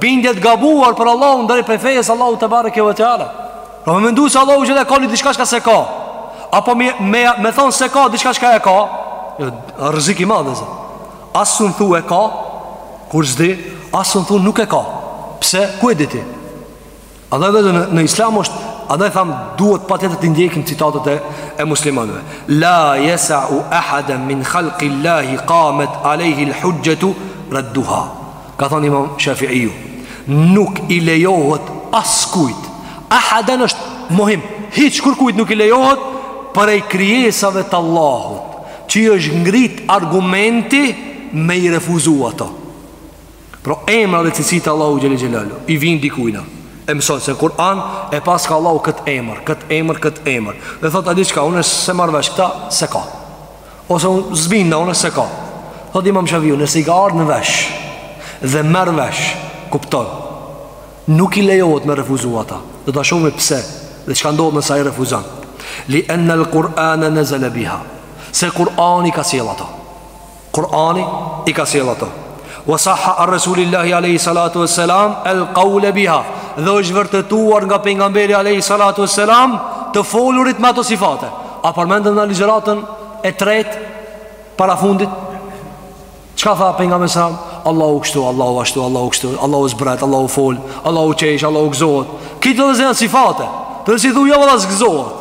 Bindje të gabuar për Allahun Nxjerr prej fejes Allahut tebareke ve teala Pra me mendu se Allahu xhel-le ka një diçka çka s'e ka Apo me, me, me thonë s'e ka diçka çka e ka jo, Rrezik i madh është As s'mun thu e ka Kur s'di As s'mun thu nuk e ka Pse, ku e di ti Edhe edhe në, në islam është Edhe thamë duhet patjetër t'i ndjekim citatet e, e muslimanve La jesau ahaden min khalqi Allahi kamet alejhi l'hujgjetu Redduha Ka thonë imam Shafiiu Nuk i lejohet askujt Ahaden është mohim Hiç kurkujt nuk i lejohet Prej krijesave të Allahut Që i është ngrit argumenti Me i refuzu ato Pra emrat dhe cilësitë e Allahut Gjeli Gjelalu I vijnë dikujna E mëson se n'Kur'an e paska Allahu këtë emër Këtë emër, këtë emër Dhe thot a di çka, unë s'e marr vesh këta s'e ka Ose unë s'bindna unë s'e ka Thot imam Shafiu, nëse i ka ardhë në vesh Dhe merr vesh, kupton Nuk i lejohet me refuzu ata Do ta shohmi pse Dhe çka ndodh nëse i refuzon Li ennel Kur'ane nezele biha Se Kur'ani ka sjell ata Kur'ani i ka sjell ato. Wa sahha an Rasulillahi alayhi salatu wassalam al-qawl biha. Dhe është vërtetuar nga pejgamberi alayhi salatu wassalam të folurit me ato sifate. A përmendëm në ligjëratën e tretë para fundit? Çka tha pejgamberi sa? Allahu kështu, Allahu ashtu, Allahu kështu, Allahu zbret, Allahu fol, Allahu qesh, Allahu gëzohet. Këto janë sifate. Ti si thua jo valla s'gëzohet.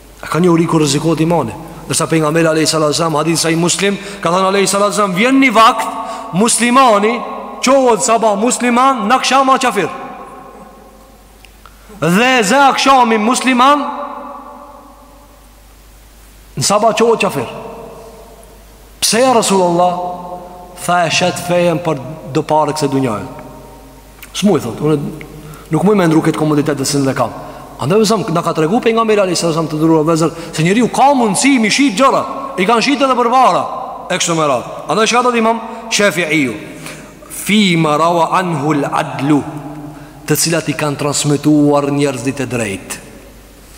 A kanë njohuri kur rrezikohet imani Ndërsa pejgamberi a.s. Hadith sahih Muslim Ka thënë a.s. Vjen një vakt Muslimani Çohet sabah musliman N'aksham qafir Dhe zë akshami musliman Në sabah çohet qafir Pse ja Rasulullah Tha e shet fejen për do pare kësaj dunjaje S'muj thot unë, Nuk muj me ndrru këtë komoditet si e kam Andaj dhe zëmë, na ka tregu pejgamberi alejhi selam të nderuar vëllezër Se njeriu ka mundësi m'i shit gjërat I kanë shit edhe përpara E kështu me radhë Andaj çka thotë imam Shafiiju Fima rawa anhul adlu Të cilat i kanë transmituar njerëzit e drejtë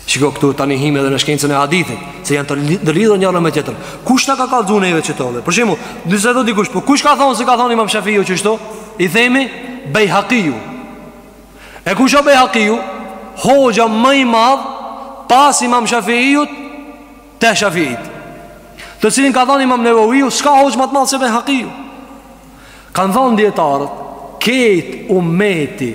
Shiko këtu tani hymë edhe në shkencën e hadithit Se janë të lidhur njëra me tjetrën Kush ta ka kallzu neve qëto Për shembull, nëse thotë dikush Po kush ka thonë se ka thonë imam Shafiju qështu I themi Bejhakiju E kush o Bejhakiju Hoxha më i madh Pas imam Shafiju Te Shafijit Të cilin ka thonë imam Nevoviju Ska hoxhë më të madh se Bejhakiju Kanë thonë dijetarët Krejt umeti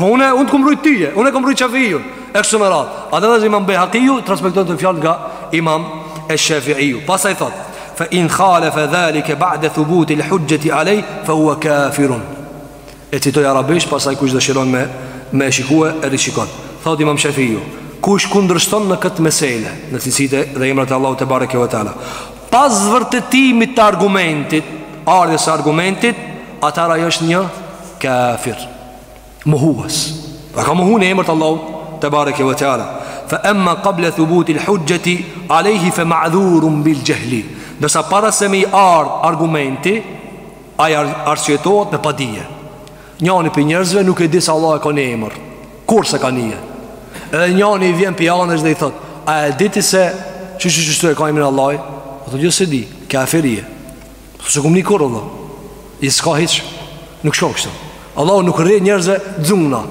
Po unë unë të mbroj tyje, unë kam mbroj Shafiun. E kështu me radhë. Andaj edhe imam Bejhakiu transmeton këtë fjalë nga imam Shafiu. Pastaj thot: "Fa in khalafa zalika ba'da thubut al-hujjati alayh fa huwa kafirun." E citoj arabisht, pastaj kush dëshiron me me shikue e rishikon. Thot imam Shafiu: "Kush kundërshton në këtë mesele, në cilësitë dhe emrat e Allahut tebareke ve teala, pas vërtetimit të argumentit, ardhjes së argumentit, atëherë ai është një kafir." Mohues. Pra ka mohu ni emër të Allahut tebareke ve teala. Fa amma qabla thubut al hujjati alayhi fa ma'dhur bil jahli. Ndërsa para se me i ardh argumenti ai arsyetohet me padije. Njani pi njerëzve nuk e di se Allah e ka një emër. Kurrë s'e ka ni. Edhe njani i vjen pi anës dhe i thot, a e di ti se çu çu çu e ka emrin Allah? Po thotë jo s'e di, kafir je. S'e kum ni kurrë, Allah I s'ka hiç Nuk shkon kështu Allah nuk rri njerëzve xuna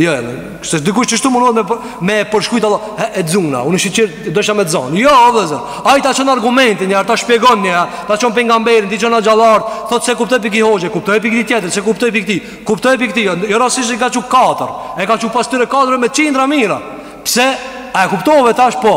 Jo, jo, kështu Dikush qështu mundohet me, me përshkrujt Allah He, e xuna Unë shi qërë desha me xon Jo, vëllezër Ai ta çon argumentin një herë Ta shpjegon një herë Ta çon pejgamberin T'i çon hoxhallarët Thot s'e kuptoj pi qiti hoxhe Kuptoj pi qiti tjetër S'e kuptoj pi qiti Kuptoj pi qiti jo, jo rastësisht i ka çu katër E ka çu pas tyre katër me qindra mijëra Pse A e kuptove tash po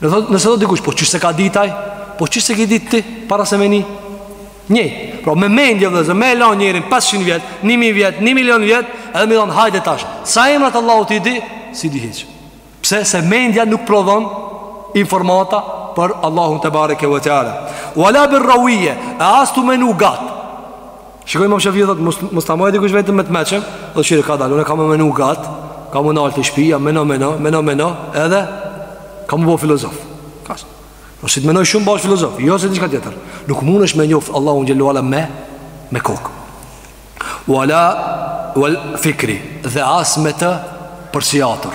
Nëse thot dikush, po qysh s'e ka dit aj, po qysh s'e ke dit ti para se me ni. Një, pra me mendje vllezër, me e lan njerin 500 vjet, 1000 vjet, 1 milion vjet, edhe me i thon hajde tash. Sa emra t'Allahut i di, s'i di hiç. Pse se mendja nuk prodhon informata për Allahun tebareke ve teala. Wala bir rawiye, as tu menu gat. Shiko imam Shafiu thot mos mos ta majë dikush veten më të meçëm, do shire ka dalë, unë kam menu gat, kam u nal te shpia, meno meno, meno meno, edhe kam u bo filozof. Kas. Po si të menojsh shumë bahesh filozof, jo se diçka tjetër. Nuk mundesh me njoft Allahun xhel-le ve ala me me kokë. Wala bil fikri dhe as me të përsiatur.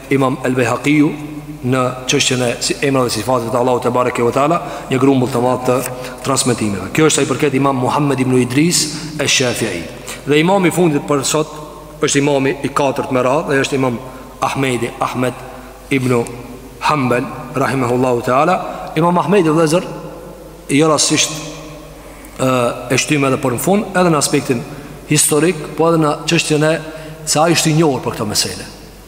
Imam El Bejhakiu në çështjen e si emrave dhe sifateve të Allahut tebareke ve teala, një grumbull të madh të transmetimeve. Kjo është sa i përket Imam Muhammed ibn Idris esh-Shafi'i. Dhe imami i fundit për sot është imami i katërt me radhë, dhe është Imam Ahmedi, Ahmed ibn Hanbal rahimahullahu teala. Imam Ahmedi vëllezër jo rastësisht e shtymë edhe për në fund, edhe në aspektin historik, po edhe në çështjen e se ai është i njohur për këtë mesele.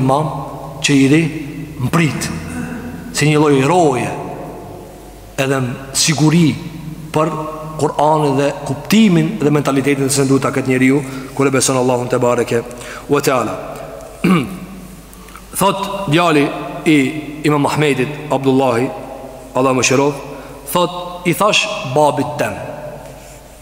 imam që i rri n'prit si një lloj roje edhe siguri për Kur'anin dhe kuptimin dhe mentalitetin se si duhet ta ketë njeriu kur e beson Allahun tebareke ue teala. Thot djali i Imam Ahmedit Abdullahi Allahu e mëshiroftë, thot i thash babit tem.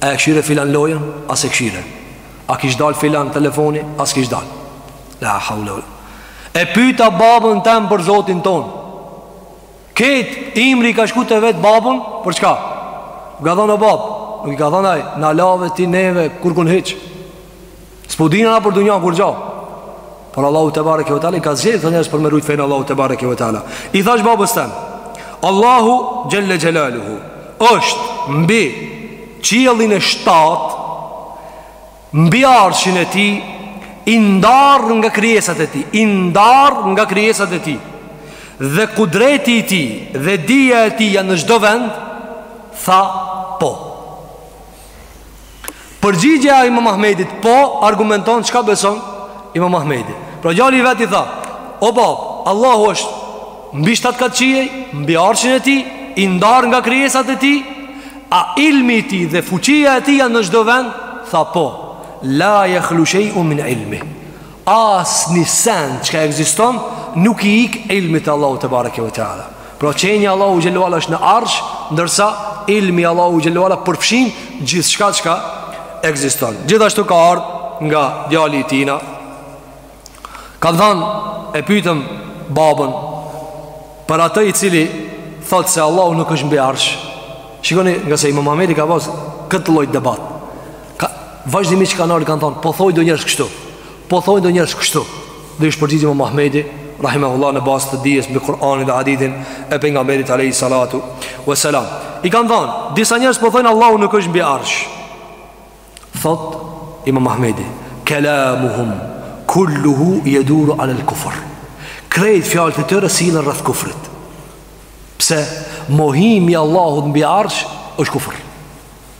A e kqyre filan lojën? A s'e kqyre A kish dal filan telefoni? A s'kish dal La haule E pyta babën tem për zotin ton Ket imri ka shku ta vet babën Për çka? Nuk i ka thon o bab Nuk i ka thon ai na lave ti neve kurkund hiç S'po dimë na për dunja kurgjo Por Allahu tebareke ue teala i ka zgjedh do njerëz për me rujt fenë e Allahut tebareke ue teala I thash babës tem Allahu xhel-le xhelaluhu është mbi qiellin e shtat Mbi arshin e tij I ndarë nga krijesat e tij I ndarë nga krijesat e tij Dhe kudreti i tij Dhe dija e tij janë në çdo vend Tha po Përgjigjja e imam Ahmedit Po argumenton çka beson Imam Ahmedi Pra djali vet i tha O bab Allahu është Mbi shtatë kat qiej Mbi arshin e tij I ndarë nga krijesat e tij A ilmi i tij dhe fuqia e tij janë në çdo vend Tha po La jahlu shejun min ilmih Asnjë sen çka ekziston Nuk i ik ilmit të Allahut tebareke ve teala Pra qenia Allahu xhelle ue ala është në arsh Ndërsa ilmi i Allahut xhelle ue ala përfshin Gjithçka çka ekziston Gjithashtu ka ardh nga djali i tina Ka than e pytëm babën Për atë i cili Thot se Allahu nuk është mbi arsh Shikoni ngase imam Ahmedi ka pas Këtë lloj debat Ka vazhdimisht kanë ardhur kanë thonë, po thoi do njerëz kështu. Po thoi do njerëz kështu. Dhe ish përgjigj imam Ahmedi, rahimahullahu në bazë të dijes me Kur'anin dhe hadithin e pejgamberit alayhi salatu wa salam. I kanë thonë, disa njerëz po thonë Allahu nuk është mbi arsh. Thot Imam Ahmedi, kalamuhum kulluhu yaduru ala al-kufr. Krejt fjalët e tyre sillen rreth kufrit. Pse mohimi i Allahut mbi arsh është kufër.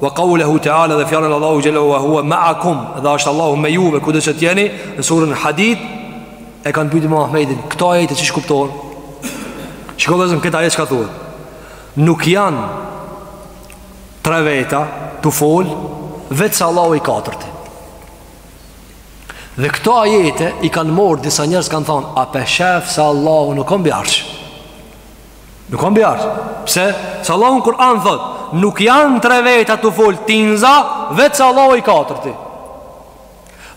Wa qawluhu ta'ala dhe fjalën Allahut xhelalu wa huwa ma'akum dhe është Allahu me juve kudo që të jeni në surën Hadid e kanë pyetur imam Ahmedin këto ajete qysh kuptohen Shikoj vetëm këtë ajet çka thuhet nuk janë tre veta tu fol veç se Allahu i katërti Dhe këto ajete i kanë marrë disa njerëz kanë thonë a po e shef se Allahu nuk o mbi arsh Nuk o mbi arsh. Pse? Se Allahu në Kur'an thot, nuk janë tre veta tu fol tinza, veç se Allahu i katërti.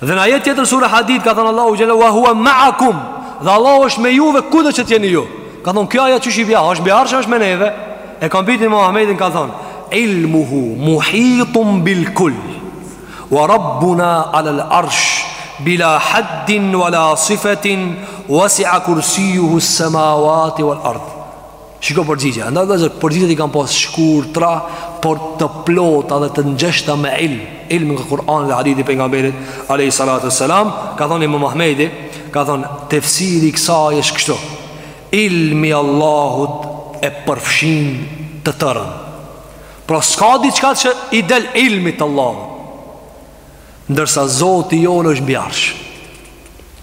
Dhe në ajet tjetër sura Hadid ka thënë Allahu xhela wa huwa ma'akum. Dhe Allahu është me juve kudo që të jeni ju. Kanë thënë kjo ajet qysh i bjen, është mbi arsh, edhe është me neve. E kanë pyet imam Ahmedin ka thënë ilmuhu muhitun bil kull. Wa rabbuna ala l'arsh Bila haddin wa la sifetin Wasia kursijuhu Semawati wa l'ard Shiko përgjigje Andaj edhe përgjigjet i kanë pas shkurtra Por të plota dhe të ngjeshta me ilm Ilm nga Kur'ani dhe hadithi i pejgamberit Alehi salatu selam Ka thonë imam Ahmedi Ka thonë tefsiri i kësaj është kështu Ilmi i Allahut e përfshin të tërën Pra s'ka diçka që i del ilmit të Allahut Ndërsa Zoti jonë është mbi arsh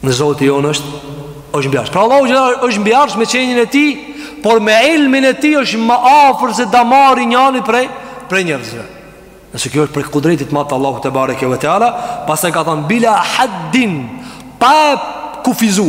Në Zoti jonë është është mbi arsh Pra Allahu është mbi arsh me qenien e tij Por me ilmin e tij është më afër se damari i njanit prej, prej njerëzve Nëse kjo është prej kudretit madh të Allahut tebareke ve teala Pastaj ka thonë bila haddin Pa e kufizu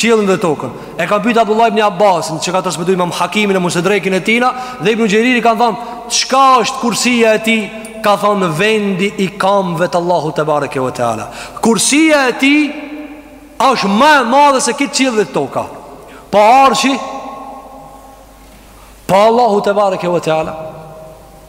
Qiellin dhe tokën. E kanë pyet Abdullah ibn Abbasin, që ka transmetuar Imam Hakimi në Mustedrekin e tina, dhe Ibn Xheriri, i kanë thënë, "Çka është kursia e tij?" Ka thënë vendi i kamve të Allahut tebareke ve teala. Kursia e tij është më e madhe se këtë qiell dhe toka. Po arshi Po Allahu tebareke ve teala.